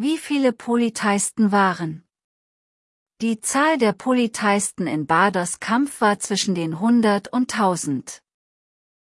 Wie viele Politeisten waren? Die Zahl der Politeisten in Baders Kampf war zwischen den 100 und 1000.